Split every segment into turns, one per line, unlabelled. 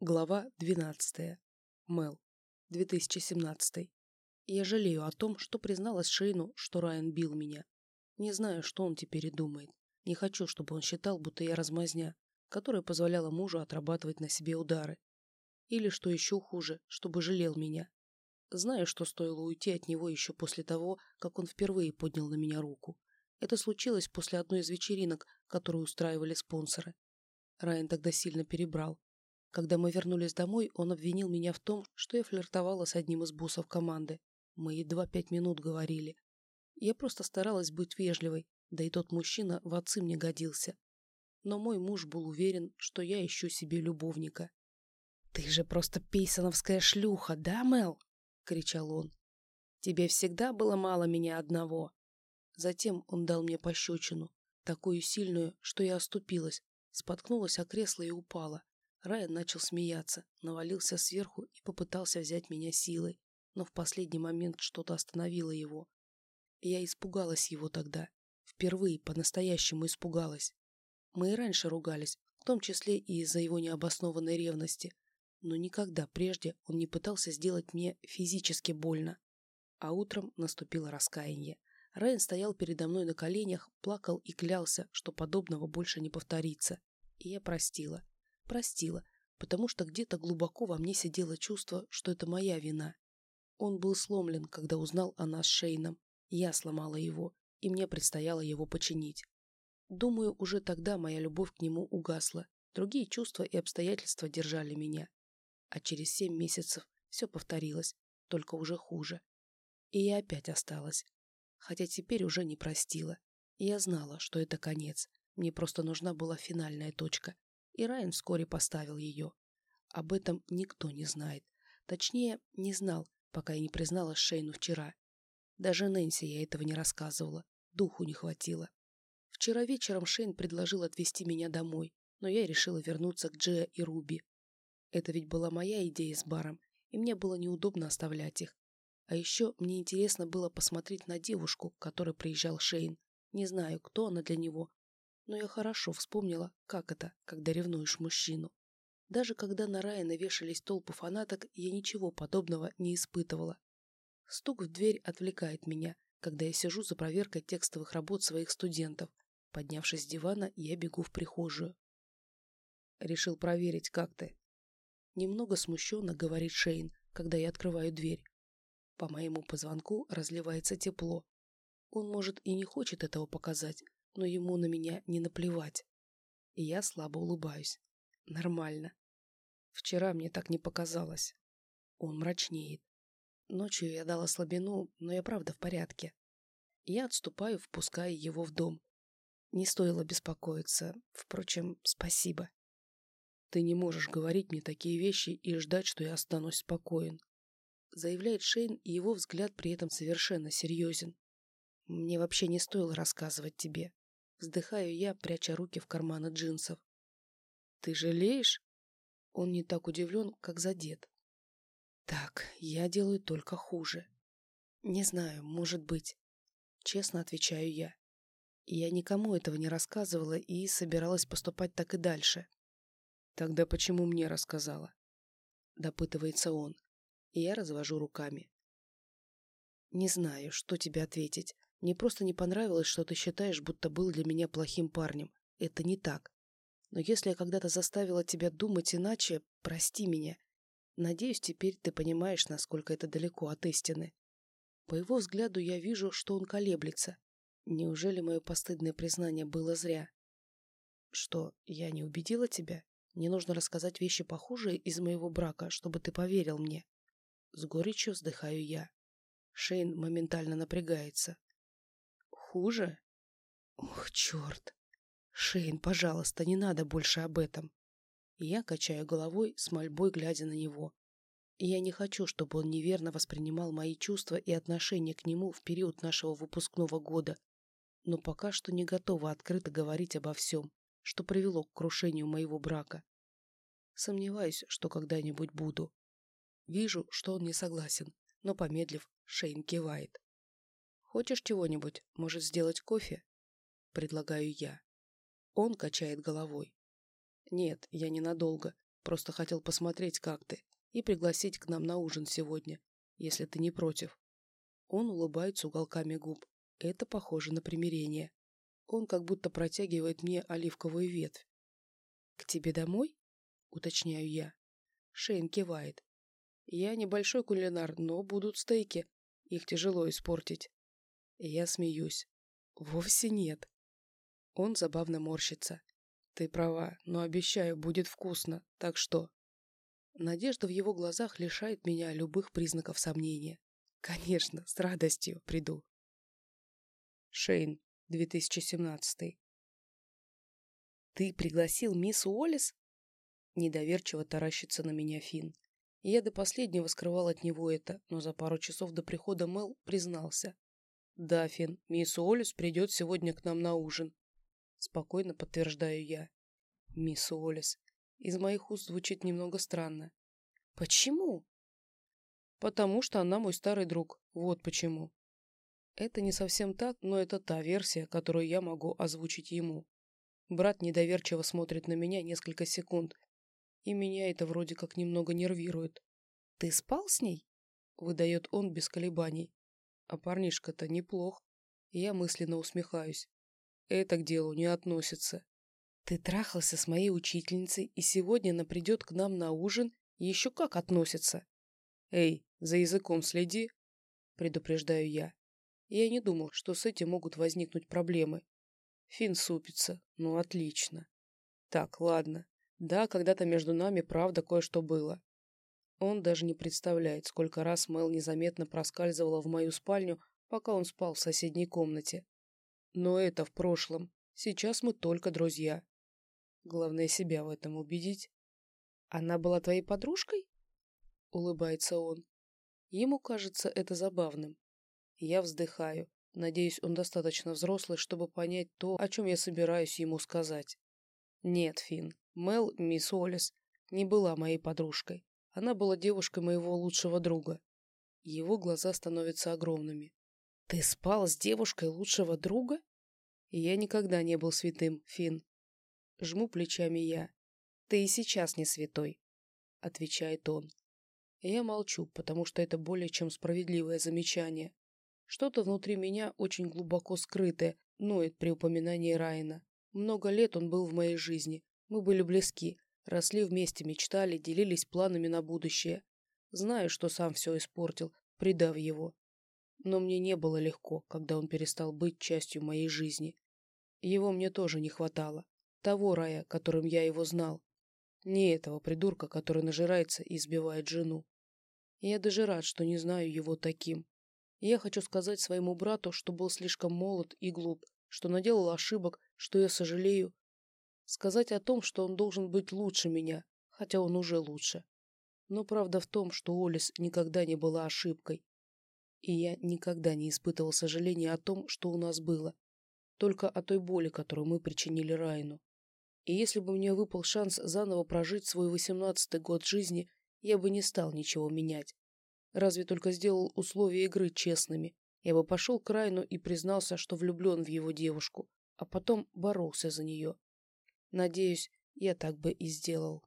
Глава 12. Мел. 2017. Я жалею о том, что призналась Шейну, что Райан бил меня. Не знаю, что он теперь и думает. Не хочу, чтобы он считал, будто я размазня, которая позволяла мужу отрабатывать на себе удары. Или, что еще хуже, чтобы жалел меня. Знаю, что стоило уйти от него еще после того, как он впервые поднял на меня руку. Это случилось после одной из вечеринок, которую устраивали спонсоры. Райан тогда сильно перебрал, когда мы вернулись домой, он обвинил меня в том, что я флиртовала с одним из боссов команды. Мы едва пять минут говорили. Я просто старалась быть вежливой, да и тот мужчина в отцы мне годился. Но мой муж был уверен, что я ищу себе любовника. «Ты же просто пейсоновская шлюха, да, Мел?» — кричал он. «Тебе всегда было мало меня одного». Затем он дал мне пощечину, такую сильную, что я оступилась, споткнулась о кресло и упала. Райан начал смеяться, навалился сверху и попытался взять меня силой, но в последний момент что-то остановило его. Я испугалась его тогда. Впервые по-настоящему испугалась. Мы и раньше ругались, в том числе и из-за его необоснованной ревности, но никогда прежде он не пытался сделать мне физически больно. А утром наступило раскаяние. Райан стоял передо мной на коленях, плакал и клялся, что подобного больше не повторится. И я простила. Простила, потому что где-то глубоко во мне сидело чувство, что это моя вина. Он был сломлен, когда узнал о нас с Шейном. Я сломала его, и мне предстояло его починить. Думаю, уже тогда моя любовь к нему угасла. Другие чувства и обстоятельства держали меня. А через семь месяцев все повторилось, только уже хуже. И я опять осталась. Хотя теперь уже не простила. Я знала, что это конец. Мне просто нужна была финальная точка и Райан вскоре поставил ее. Об этом никто не знает. Точнее, не знал, пока я не призналась Шейну вчера. Даже Нэнси я этого не рассказывала. Духу не хватило. Вчера вечером Шейн предложил отвезти меня домой, но я решила вернуться к Джея и Руби. Это ведь была моя идея с баром, и мне было неудобно оставлять их. А еще мне интересно было посмотреть на девушку, к которой приезжал Шейн. Не знаю, кто она для него, но я хорошо вспомнила, как это, когда ревнуешь мужчину. Даже когда на Райана вешались толпы фанаток, я ничего подобного не испытывала. Стук в дверь отвлекает меня, когда я сижу за проверкой текстовых работ своих студентов. Поднявшись с дивана, я бегу в прихожую. Решил проверить, как ты. Немного смущенно говорит Шейн, когда я открываю дверь. По моему позвонку разливается тепло. Он, может, и не хочет этого показать, но ему на меня не наплевать. И я слабо улыбаюсь. Нормально. Вчера мне так не показалось. Он мрачнеет. Ночью я дала слабину, но я правда в порядке. Я отступаю, впуская его в дом. Не стоило беспокоиться. Впрочем, спасибо. Ты не можешь говорить мне такие вещи и ждать, что я останусь спокоен. Заявляет Шейн, и его взгляд при этом совершенно серьезен. Мне вообще не стоило рассказывать тебе. Вздыхаю я, пряча руки в карманы джинсов. «Ты жалеешь?» Он не так удивлен, как задет. «Так, я делаю только хуже. Не знаю, может быть. Честно отвечаю я. Я никому этого не рассказывала и собиралась поступать так и дальше. Тогда почему мне рассказала?» Допытывается он, и я развожу руками. Не знаю, что тебе ответить. Мне просто не понравилось, что ты считаешь, будто был для меня плохим парнем. Это не так. Но если я когда-то заставила тебя думать иначе, прости меня. Надеюсь, теперь ты понимаешь, насколько это далеко от истины. По его взгляду я вижу, что он колеблется. Неужели мое постыдное признание было зря? Что, я не убедила тебя? Мне нужно рассказать вещи похуже из моего брака, чтобы ты поверил мне. С горечью вздыхаю я. Шейн моментально напрягается хуже? Ох, черт. Шейн, пожалуйста, не надо больше об этом. я качаю головой с мольбой, глядя на него. я не хочу, чтобы он неверно воспринимал мои чувства и отношения к нему в период нашего выпускного года, но пока что не готова открыто говорить обо всем, что привело к крушению моего брака. Сомневаюсь, что когда-нибудь буду. Вижу, что он не согласен, но, помедлив, Шейн кивает. «Хочешь чего-нибудь? Может, сделать кофе?» Предлагаю я. Он качает головой. «Нет, я ненадолго. Просто хотел посмотреть, как ты, и пригласить к нам на ужин сегодня, если ты не против. Он улыбается уголками губ. Это похоже на примирение. Он как будто протягивает мне оливковую ветвь. «К тебе домой?» — уточняю я. Шейн кивает. «Я небольшой кулинар, но будут стейки. Их тяжело испортить». Я смеюсь. «Вовсе нет». Он забавно морщится. «Ты права, но обещаю, будет вкусно. Так что?» Надежда в его глазах лишает меня любых признаков сомнения. Конечно, с радостью приду. Шейн, 2017. Ты пригласил мисс Уоллес? Недоверчиво таращится на меня Финн. Я до последнего скрывал от него это, но за пару часов до прихода Мэл признался. «Да, Финн, мисс Уоллес придет сегодня к нам на ужин». Спокойно подтверждаю я. «Мисс Уоллес». Из моих уст звучит немного странно. «Почему?» Потому что она мой старый друг. Вот почему. Это не совсем так, но это та версия, которую я могу озвучить ему. Брат недоверчиво смотрит на меня несколько секунд, и меня это вроде как немного нервирует. «Ты спал с ней?» — выдает он без колебаний. А парнишка-то неплох. Я мысленно усмехаюсь. Это к делу не относится. Ты трахался с моей учительницей, и сегодня она придет к нам на ужин, еще как относится. Эй, за языком следи, предупреждаю я. Я не думал, что с этим могут возникнуть проблемы. Фин супится. Ну, отлично. Так, ладно. Да, когда-то между нами правда кое-что было. Он даже не представляет, сколько раз Мел незаметно проскальзывала в мою спальню, пока он спал в соседней комнате. Но это в прошлом. Сейчас мы только друзья. Главное себя в этом убедить. Она была твоей подружкой? Улыбается он. Ему кажется это забавным. Я вздыхаю. Надеюсь, он достаточно взрослый, чтобы понять то, о чем я собираюсь ему сказать. Нет, Финн, Мел, мисс Олис, не была моей подружкой. Она была девушкой моего лучшего друга. Его глаза становятся огромными. Ты спал с девушкой лучшего друга? Я никогда не был святым, Финн. Жму плечами я. Ты и сейчас не святой, отвечает он. Я молчу, потому что это более чем справедливое замечание. Что-то внутри меня очень глубоко скрытое, ноет при упоминании Райана. Много лет он был в моей жизни. Мы были близки, росли вместе, мечтали, делились планами на будущее. Знаю, что сам все испортил, предав его. Но мне не было легко, когда он перестал быть частью моей жизни. Его мне тоже не хватало. Того рая, которым я его знал. Не этого придурка, который нажирается и избивает жену. Я даже рад, что не знаю его таким. Я хочу сказать своему брату, что был слишком молод и глуп, что наделал ошибок, что я сожалею. Сказать о том, что он должен быть лучше меня, хотя он уже лучше. Но правда в том, что Олис никогда не была ошибкой. И я никогда не испытывал сожаления о том, что у нас было. Только о той боли, которую мы причинили Райну. И если бы мне выпал шанс заново прожить свой восемнадцатый год жизни, я бы не стал ничего менять. Разве только сделал условия игры честными. Я бы пошел к Райну и признался, что влюблен в его девушку, а потом боролся за нее. Надеюсь, я так бы и сделал.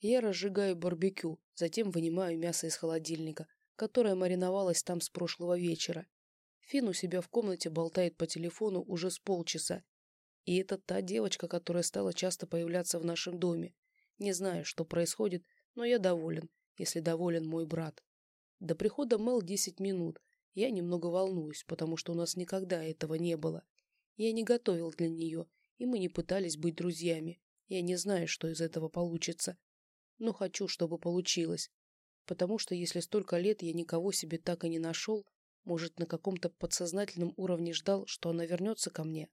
Я разжигаю барбекю, затем вынимаю мясо из холодильника, которое мариновалось там с прошлого вечера. Фин у себя в комнате болтает по телефону уже с полчаса и это та девочка, которая стала часто появляться в нашем доме. Не знаю, что происходит, но я доволен, если доволен мой брат. До прихода Мел 10 минут. Я немного волнуюсь, потому что у нас никогда этого не было. Я не готовил для нее, и мы не пытались быть друзьями. Я не знаю, что из этого получится. Но хочу, чтобы получилось. Потому что если столько лет я никого себе так и не нашел, может, на каком-то подсознательном уровне ждал, что она вернется ко мне,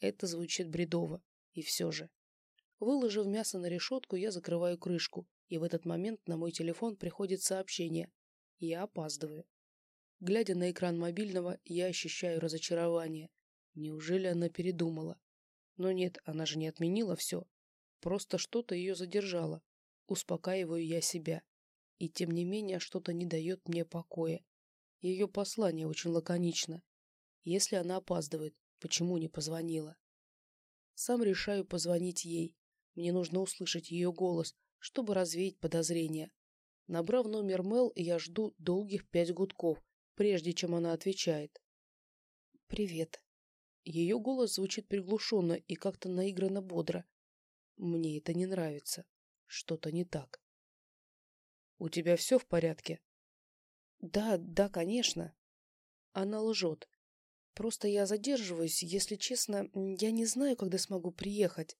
это звучит бредово. И все же. Выложив мясо на решетку, я закрываю крышку, и в этот момент на мой телефон приходит сообщение. Я опаздываю. Глядя на экран мобильного, я ощущаю разочарование. Неужели она передумала? Но нет, она же не отменила все. Просто что-то ее задержало. Успокаиваю я себя. И тем не менее что-то не дает мне покоя. Ее послание очень лаконично. Если она опаздывает, Почему не позвонила? Сам решаю позвонить ей. Мне нужно услышать ее голос, чтобы развеять подозрения. Набрав номер Мел, я жду долгих пять гудков, прежде чем она отвечает. «Привет». Ее голос звучит приглушенно и как-то наигранно бодро. Мне это не нравится. Что-то не так. «У тебя все в порядке?» «Да, да, конечно». Она лжет. Просто я задерживаюсь, если честно, я не знаю, когда смогу приехать.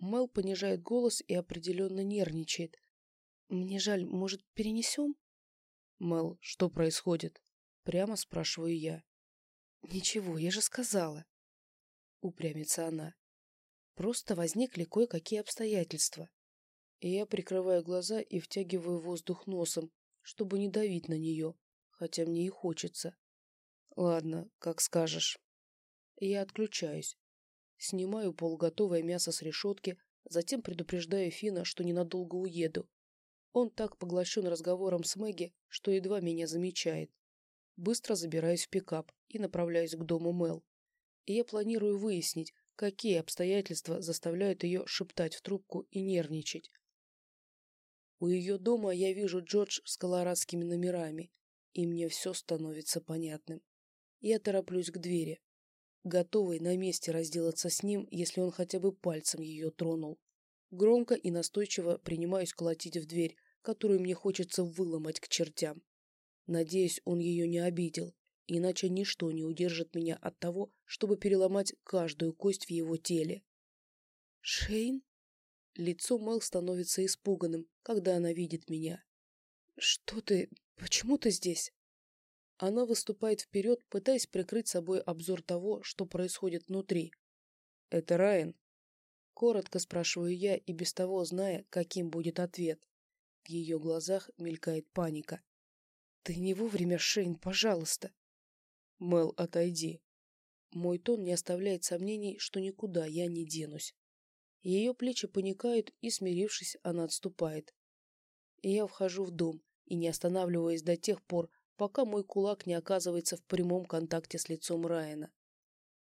Мел понижает голос и определенно нервничает. Мне жаль, может, перенесем? Мел, что происходит? Прямо спрашиваю я. Ничего, я же сказала. Упрямится она. Просто возникли кое-какие обстоятельства. И я прикрываю глаза и втягиваю воздух носом, чтобы не давить на нее, хотя мне и хочется. Ладно, как скажешь. Я отключаюсь. Снимаю полуготовое мясо с решетки, затем предупреждаю Фина, что ненадолго уеду. Он так поглощен разговором с Мэгги, что едва меня замечает. Быстро забираюсь в пикап и направляюсь к дому Мел. И я планирую выяснить, какие обстоятельства заставляют ее шептать в трубку и нервничать. У ее дома я вижу Джордж с колорадскими номерами, и мне все становится понятным. Я тороплюсь к двери, готовый на месте разделаться с ним, если он хотя бы пальцем ее тронул. Громко и настойчиво принимаюсь колотить в дверь, которую мне хочется выломать к чертям. Надеюсь, он ее не обидел, иначе ничто не удержит меня от того, чтобы переломать каждую кость в его теле. «Шейн?» Лицо Мэл становится испуганным, когда она видит меня. «Что ты? Почему ты здесь?» Она выступает вперед, пытаясь прикрыть собой обзор того, что происходит внутри. «Это Райан?» Коротко спрашиваю я, и без того зная, каким будет ответ. В ее глазах мелькает паника. «Ты не вовремя, Шейн, пожалуйста!» «Мел, отойди!» Мой тон не оставляет сомнений, что никуда я не денусь. Ее плечи паникают, и, смирившись, она отступает. Я вхожу в дом и, не останавливаясь до тех пор, пока мой кулак не оказывается в прямом контакте с лицом Райана.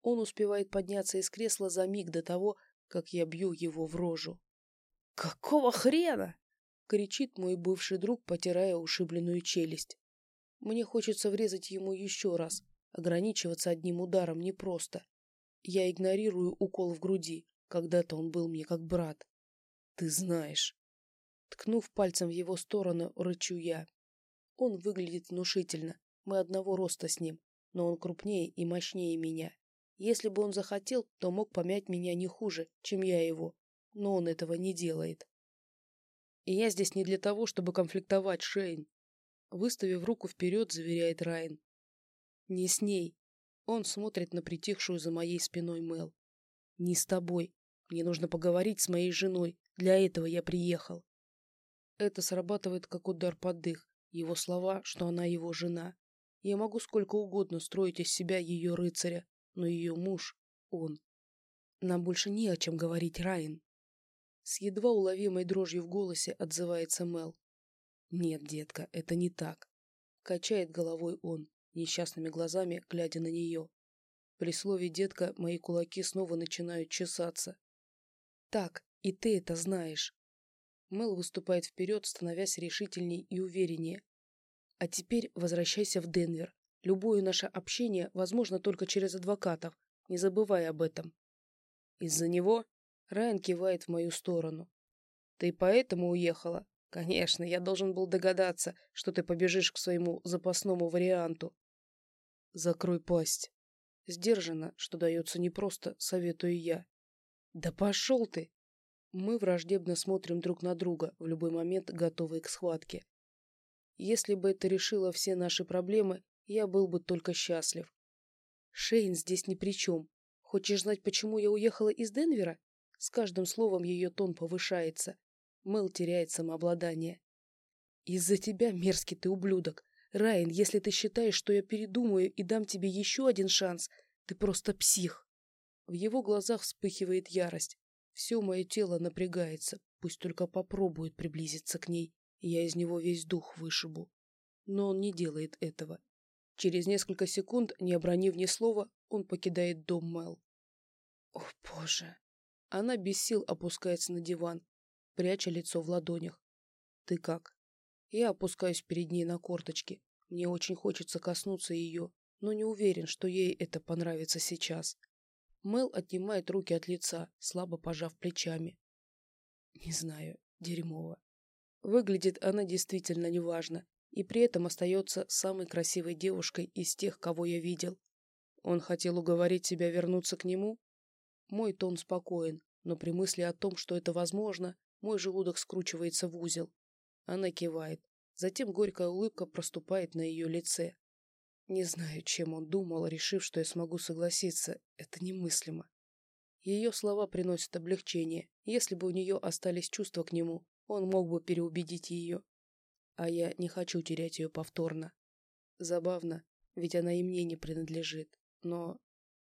Он успевает подняться из кресла за миг до того, как я бью его в рожу. «Какого хрена?» — кричит мой бывший друг, потирая ушибленную челюсть. Мне хочется врезать ему еще раз. Ограничиваться одним ударом непросто. Я игнорирую укол в груди. Когда-то он был мне как брат. Ты знаешь. Ткнув пальцем в его сторону, рычу я. Он выглядит внушительно. Мы одного роста с ним, но он крупнее и мощнее меня. Если бы он захотел, то мог помять меня не хуже, чем я его. Но он этого не делает. И я здесь не для того, чтобы конфликтовать, Шейн. Выставив руку вперед, заверяет Райан. Не с ней. Он смотрит на притихшую за моей спиной Мел. Не с тобой. Мне нужно поговорить с моей женой. Для этого я приехал. Это срабатывает как удар под дых. Его слова, что она его жена. Я могу сколько угодно строить из себя ее рыцаря, но ее муж — он. Нам больше не о чем говорить, Райан. С едва уловимой дрожью в голосе отзывается Мел. Нет, детка, это не так. Качает головой он, несчастными глазами глядя на нее. При слове «детка» мои кулаки снова начинают чесаться. Так, и ты это знаешь. Мел выступает вперед, становясь решительней и увереннее. А теперь возвращайся в Денвер. Любое наше общение возможно только через адвокатов. Не забывай об этом. Из-за него Райан кивает в мою сторону. Ты поэтому уехала? Конечно, я должен был догадаться, что ты побежишь к своему запасному варианту. Закрой пасть. Сдержанно, что дается непросто, советую я. Да пошел ты! Мы враждебно смотрим друг на друга, в любой момент готовые к схватке. Если бы это решило все наши проблемы, я был бы только счастлив. Шейн здесь ни при чем. Хочешь знать, почему я уехала из Денвера? С каждым словом ее тон повышается. Мэл теряет самообладание. Из-за тебя, мерзкий ты ублюдок. Райан, если ты считаешь, что я передумаю и дам тебе еще один шанс, ты просто псих. В его глазах вспыхивает ярость. Все мое тело напрягается, пусть только попробует приблизиться к ней, я из него весь дух вышибу. Но он не делает этого. Через несколько секунд, не обронив ни слова, он покидает дом Мэл. О, боже! Она без сил опускается на диван, пряча лицо в ладонях. «Ты как?» Я опускаюсь перед ней на корточки. Мне очень хочется коснуться ее, но не уверен, что ей это понравится сейчас. Мэл отнимает руки от лица, слабо пожав плечами. Не знаю, дерьмово. Выглядит она действительно неважно, и при этом остается самой красивой девушкой из тех, кого я видел. Он хотел уговорить себя вернуться к нему? Мой тон спокоен, но при мысли о том, что это возможно, мой желудок скручивается в узел. Она кивает. Затем горькая улыбка проступает на ее лице. Не знаю, чем он думал, решив, что я смогу согласиться. Это немыслимо. Ее слова приносят облегчение. Если бы у нее остались чувства к нему, он мог бы переубедить ее. А я не хочу терять ее повторно. Забавно, ведь она и мне не принадлежит. Но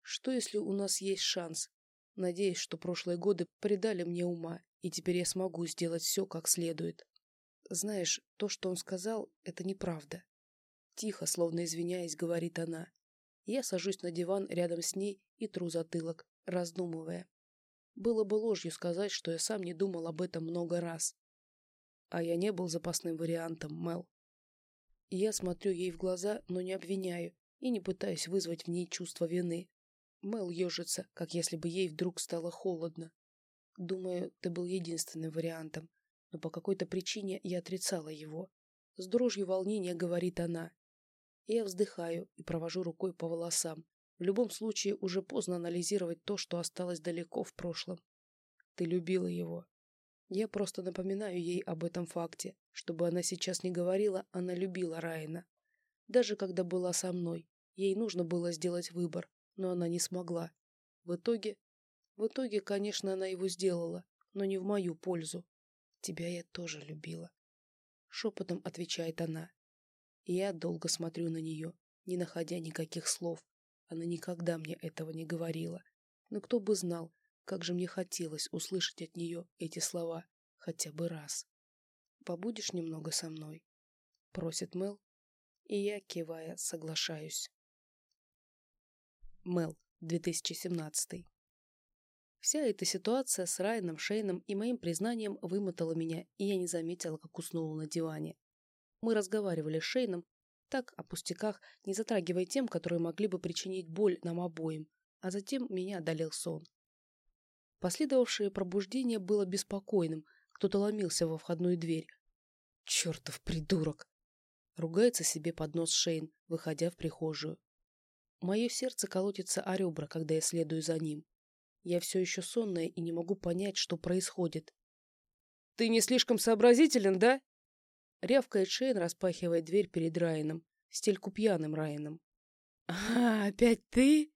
что, если у нас есть шанс? Надеюсь, что прошлые годы придали мне ума, и теперь я смогу сделать все как следует. Знаешь, то, что он сказал, это неправда. Тихо, словно извиняясь, говорит она. Я сажусь на диван рядом с ней и тру затылок, раздумывая. Было бы ложью сказать, что я сам не думал об этом много раз. А я не был запасным вариантом, Мел. Я смотрю ей в глаза, но не обвиняю и не пытаюсь вызвать в ней чувство вины. Мел ежится, как если бы ей вдруг стало холодно. Думаю, ты был единственным вариантом, но по какой-то причине я отрицала его. С дрожью волнения говорит она. Я вздыхаю и провожу рукой по волосам. В любом случае, уже поздно анализировать то, что осталось далеко в прошлом. Ты любила его. Я просто напоминаю ей об этом факте, чтобы она сейчас не говорила, она любила Райана. Даже когда была со мной, ей нужно было сделать выбор, но она не смогла. В итоге... В итоге, конечно, она его сделала, но не в мою пользу. Тебя я тоже любила. Шепотом отвечает она. Я долго смотрю на нее, не находя никаких слов. Она никогда мне этого не говорила. Но кто бы знал, как же мне хотелось услышать от нее эти слова хотя бы раз. «Побудешь немного со мной?» — просит Мел, и я, кивая, соглашаюсь. Мел, 2017 Вся эта ситуация с Райаном, Шейном и моим признанием вымотала меня, и я не заметила, как уснула на диване. Мы разговаривали с Шейном так о пустяках, не затрагивая тем, которые могли бы причинить боль нам обоим, а затем меня одолел сон. Последовавшее пробуждение было беспокойным, кто-то ломился во входную дверь. «Чертов придурок!» Ругается себе под нос Шейн, выходя в прихожую. Мое сердце колотится о ребра, когда я следую за ним. Я все еще сонная и не могу понять, что происходит. «Ты не слишком сообразителен, да?» Рявкает Шейн, распахивая дверь перед Райаном, стельку пьяным Райаном. «А, опять ты?»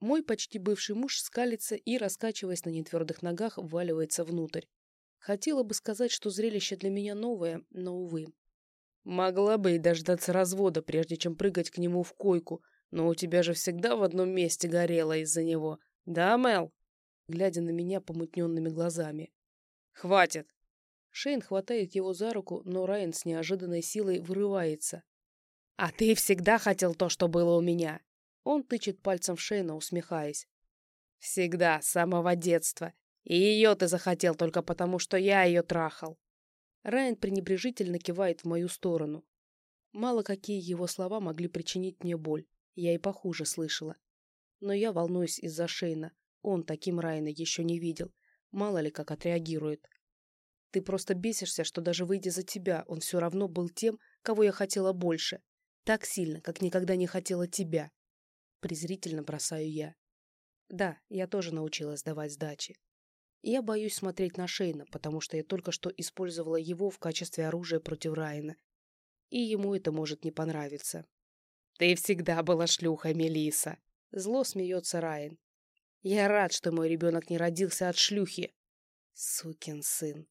Мой почти бывший муж скалится и, раскачиваясь на нетвердых ногах, вваливается внутрь. Хотела бы сказать, что зрелище для меня новое, но, увы. Могла бы и дождаться развода, прежде чем прыгать к нему в койку, но у тебя же всегда в одном месте горело из-за него, «Да, Мел?» глядя на меня помутненными глазами. «Хватит!» Шейн хватает его за руку, но Райан с неожиданной силой вырывается. «А ты всегда хотел то, что было у меня!» Он тычет пальцем в Шейна, усмехаясь. «Всегда, с самого детства. И ее ты захотел только потому, что я ее трахал». Райан пренебрежительно кивает в мою сторону. Мало какие его слова могли причинить мне боль. Я и похуже слышала. Но я волнуюсь из-за Шейна. Он таким Райана еще не видел. Мало ли как отреагирует. Ты просто бесишься, что даже выйдя за тебя, он все равно был тем, кого я хотела больше. Так сильно, как никогда не хотела тебя. Презрительно бросаю я. Да, я тоже научилась давать сдачи. Я боюсь смотреть на Шейна, потому что я только что использовала его в качестве оружия против Райана. И ему это может не понравиться. «Ты всегда была шлюхой, Мелиса, Зло смеется Райан. Я рад, что мой ребенок не родился от шлюхи. Сукин сын.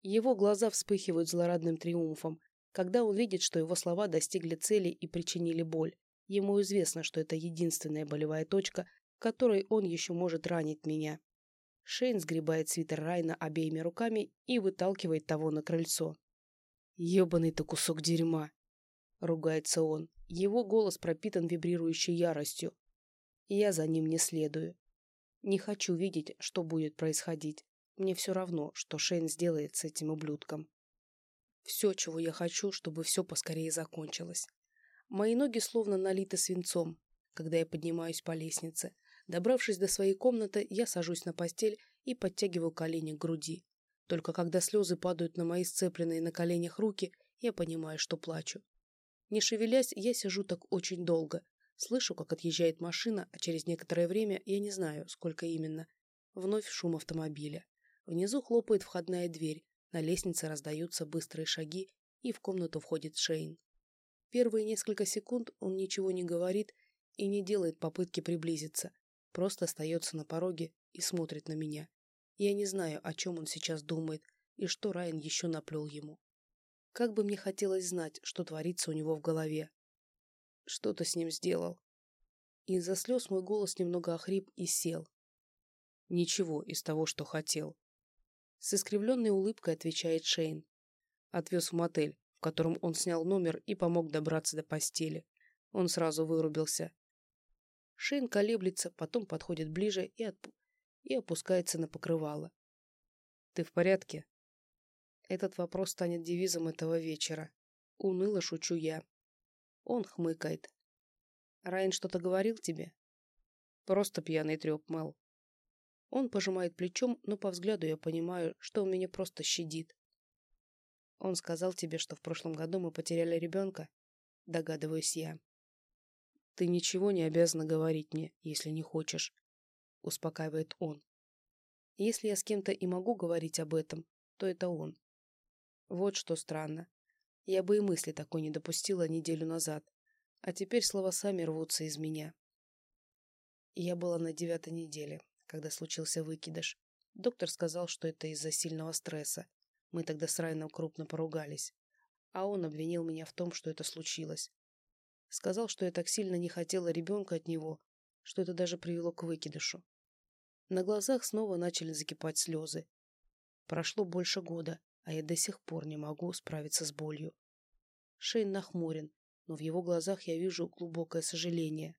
Его глаза вспыхивают злорадным триумфом, когда он видит, что его слова достигли цели и причинили боль. Ему известно, что это единственная болевая точка, которой он еще может ранить меня. Шейн сгребает свитер Райна обеими руками и выталкивает того на крыльцо. «Ебаный ты кусок дерьма!» — ругается он. Его голос пропитан вибрирующей яростью. Я за ним не следую. Не хочу видеть, что будет происходить. Мне все равно, что Шейн сделает с этим ублюдком. Все, чего я хочу, чтобы все поскорее закончилось. Мои ноги словно налиты свинцом, когда я поднимаюсь по лестнице. Добравшись до своей комнаты, я сажусь на постель и подтягиваю колени к груди. Только когда слезы падают на мои сцепленные на коленях руки, я понимаю, что плачу. Не шевелясь, я сижу так очень долго. Слышу, как отъезжает машина, а через некоторое время, я не знаю, сколько именно, вновь шум автомобиля. Внизу хлопает входная дверь, на лестнице раздаются быстрые шаги, и в комнату входит Шейн. Первые несколько секунд он ничего не говорит и не делает попытки приблизиться, просто остается на пороге и смотрит на меня. Я не знаю, о чем он сейчас думает и что Райан еще наплел ему. Как бы мне хотелось знать, что творится у него в голове. Что ты с ним сделал? Из-за слез мой голос немного охрип и сел. Ничего из того, что хотел. С искривленной улыбкой отвечает Шейн. Отвез в мотель, в котором он снял номер и помог добраться до постели. Он сразу вырубился. Шейн колеблется, потом подходит ближе и, отп... и опускается на покрывало. «Ты в порядке?» Этот вопрос станет девизом этого вечера. Уныло шучу я. Он хмыкает. «Райан что-то говорил тебе?» «Просто пьяный треп, Мэл». Он пожимает плечом, но по взгляду я понимаю, что он меня просто щадит. Он сказал тебе, что в прошлом году мы потеряли ребенка? Догадываюсь я. Ты ничего не обязана говорить мне, если не хочешь. Успокаивает он. Если я с кем-то и могу говорить об этом, то это он. Вот что странно. Я бы и мысли такой не допустила неделю назад. А теперь слова сами рвутся из меня. Я была на девятой неделе, когда случился выкидыш. Доктор сказал, что это из-за сильного стресса. Мы тогда с Райаном крупно поругались. А он обвинил меня в том, что это случилось. Сказал, что я так сильно не хотела ребенка от него, что это даже привело к выкидышу. На глазах снова начали закипать слезы. Прошло больше года, а я до сих пор не могу справиться с болью. Шейн нахмурен, но в его глазах я вижу глубокое сожаление.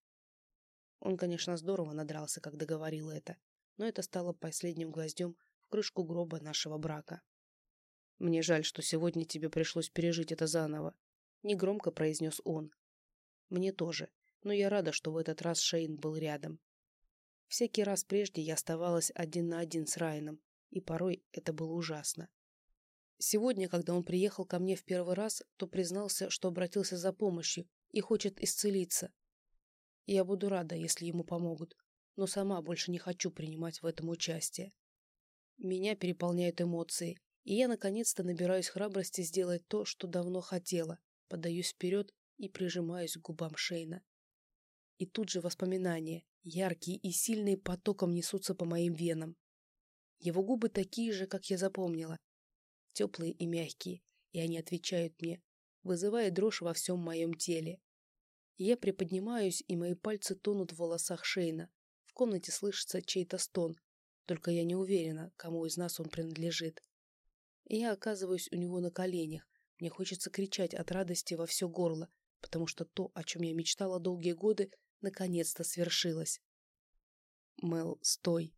Он, конечно, здорово надрался, когда говорил это, но это стало последним гвоздем в крышку гроба нашего брака. «Мне жаль, что сегодня тебе пришлось пережить это заново», — негромко произнес он. «Мне тоже, но я рада, что в этот раз Шейн был рядом. Всякий раз прежде я оставалась один на один с Райаном, и порой это было ужасно. Сегодня, когда он приехал ко мне в первый раз, то признался, что обратился за помощью и хочет исцелиться. Я буду рада, если ему помогут, но сама больше не хочу принимать в этом участие. Меня переполняют эмоции, и я наконец-то набираюсь храбрости сделать то, что давно хотела, подаюсь вперед и прижимаюсь к губам Шейна. И тут же воспоминания, яркие и сильные потоком несутся по моим венам. Его губы такие же, как я запомнила, теплые и мягкие, и они отвечают мне, вызывая дрожь во всем моем теле. Я приподнимаюсь, и мои пальцы тонут в волосах Шейна. В комнате слышится чей-то стон, только я не уверена, кому из нас он принадлежит. Я оказываюсь у него на коленях. Мне хочется кричать от радости во все горло, потому что то, о чем я мечтала долгие годы, наконец-то свершилось. Мел, стой.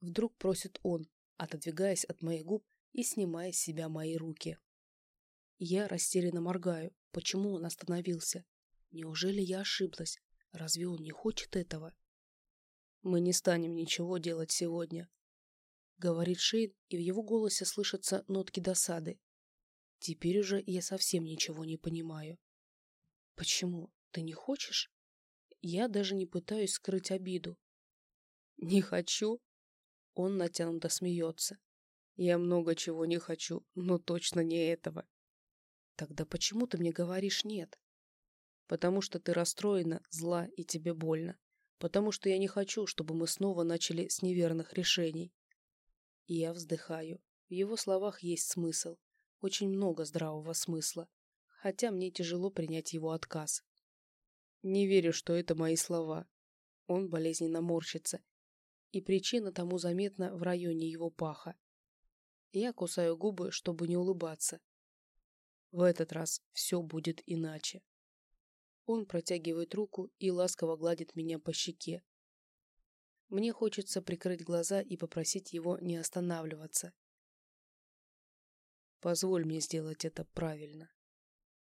Вдруг просит он, отодвигаясь от моих губ и снимая с себя мои руки. Я растерянно моргаю. Почему он остановился? Неужели я ошиблась? Разве он не хочет этого? Мы не станем ничего делать сегодня, говорит Шейн, и в его голосе слышатся нотки досады. Теперь уже я совсем ничего не понимаю. Почему? Ты не хочешь? Я даже не пытаюсь скрыть обиду. Не хочу? Он натянуто смеется. Я много чего не хочу, но точно не этого. Тогда почему ты мне говоришь нет? Потому что ты расстроена, зла и тебе больно. Потому что я не хочу, чтобы мы снова начали с неверных решений. И я вздыхаю. В его словах есть смысл. Очень много здравого смысла. Хотя мне тяжело принять его отказ. Не верю, что это мои слова. Он болезненно морщится. И причина тому заметна в районе его паха. Я кусаю губы, чтобы не улыбаться. В этот раз все будет иначе. Он протягивает руку и ласково гладит меня по щеке. Мне хочется прикрыть глаза и попросить его не останавливаться. Позволь мне сделать это правильно.